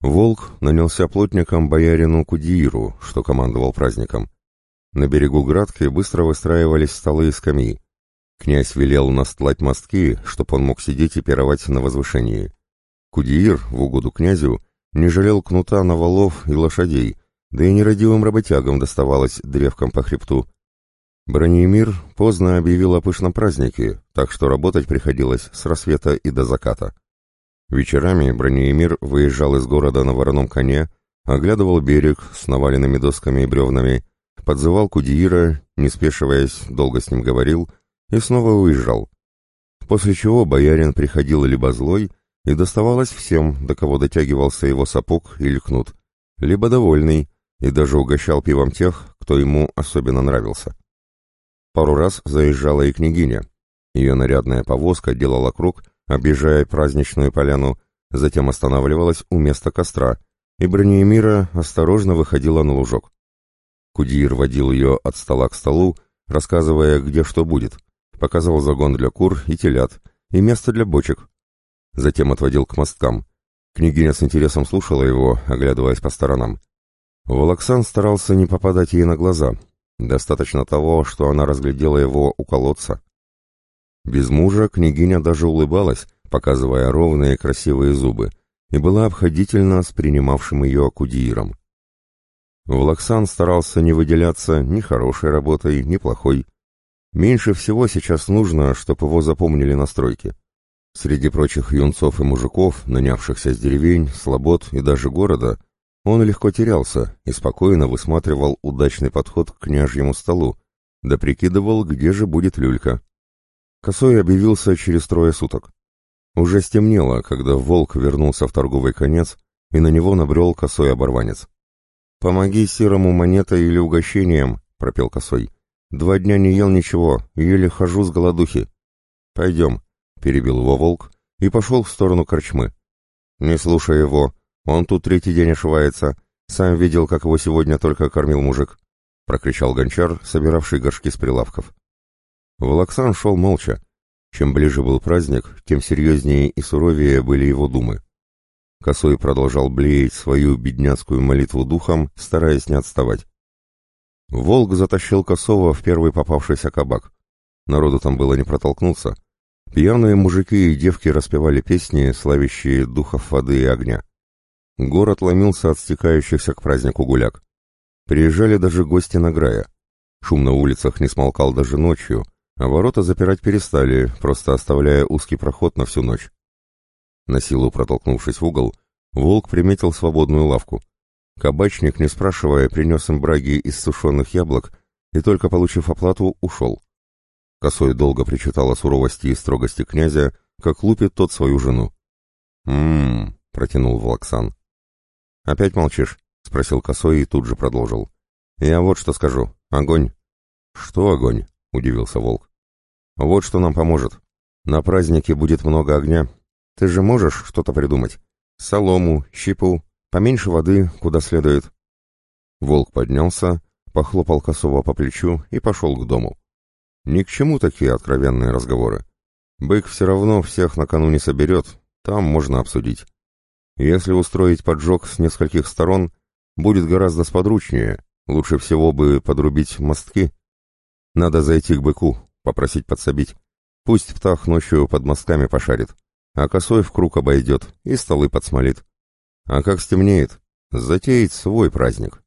Волк нанялся плотником боярину Кудииру, что командовал праздником. На берегу Градки быстро выстраивались столы и скамьи. Князь велел настлать мостки, чтоб он мог сидеть и пировать на возвышении. Кудиир, в угоду князю, не жалел кнута на валов и лошадей, да и нерадивым работягам доставалось древком по хребту. Бронемир поздно объявил о пышном празднике, так что работать приходилось с рассвета и до заката. Вечерами Бронемир выезжал из города на вороном коне, оглядывал берег с наваленными досками и бревнами, подзывал Кудиира, не спешиваясь, долго с ним говорил и снова уезжал. После чего боярин приходил либо злой, и доставалось всем, до кого дотягивался его сапог или кнут, либо довольный, и даже угощал пивом тех, кто ему особенно нравился. Пару раз заезжала и княгиня. Ее нарядная повозка делала круг, объезжая праздничную поляну, затем останавливалась у места костра, и Бронеемира осторожно выходила на лужок. Кудир водил ее от стола к столу, рассказывая, где что будет, показал загон для кур и телят, и место для бочек. Затем отводил к мосткам. Княгиня с интересом слушала его, оглядываясь по сторонам. Волоксан старался не попадать ей на глаза. Достаточно того, что она разглядела его у колодца. Без мужа княгиня даже улыбалась, показывая ровные красивые зубы, и была обходительна с принимавшим ее кудииром. Влаксан старался не выделяться ни хорошей работой, ни плохой. Меньше всего сейчас нужно, чтобы его запомнили на стройке. Среди прочих юнцов и мужиков, нанявшихся с деревень, слобод и даже города, он легко терялся и спокойно высматривал удачный подход к княжьему столу, да прикидывал, где же будет люлька. Косой объявился через трое суток. Уже стемнело, когда волк вернулся в торговый конец, и на него набрел косой оборванец. «Помоги серому монетой или угощением», — пропел косой. «Два дня не ел ничего, еле хожу с голодухи». «Пойдем», — перебил его волк и пошел в сторону корчмы. «Не слушай его, он тут третий день ошивается. Сам видел, как его сегодня только кормил мужик», — прокричал гончар, собиравший горшки с прилавков. Волоксан шел молча. Чем ближе был праздник, тем серьезнее и суровее были его думы. Косой продолжал блеять свою бедняцкую молитву духом, стараясь не отставать. Волк затащил Косова в первый попавшийся кабак. Народу там было не протолкнуться. Пьяные мужики и девки распевали песни, славящие духов воды и огня. Город ломился от стекающихся к празднику гуляк. Приезжали даже гости на Грая. Шум на улицах не смолкал даже ночью — а ворота запирать перестали, просто оставляя узкий проход на всю ночь. На силу протолкнувшись в угол, волк приметил свободную лавку. Кабачник, не спрашивая, принес им браги из сушеных яблок и, только получив оплату, ушел. Косой долго причитал о суровости и строгости князя, как лупит тот свою жену. «М-м-м», протянул Влаксан. «Опять молчишь?» — спросил Косой и тут же продолжил. «Я вот что скажу. Огонь». «Что огонь?» — удивился Волк. Вот что нам поможет. На празднике будет много огня. Ты же можешь что-то придумать? Солому, щепу, поменьше воды, куда следует. Волк поднялся, похлопал косово по плечу и пошел к дому. Ни к чему такие откровенные разговоры. Бык все равно всех накануне соберет, там можно обсудить. Если устроить поджог с нескольких сторон, будет гораздо сподручнее, лучше всего бы подрубить мостки. Надо зайти к быку, попросить подсобить. Пусть птах ночью под мостками пошарит, а косой в круг обойдет и столы подсмолит. А как стемнеет, затеять свой праздник.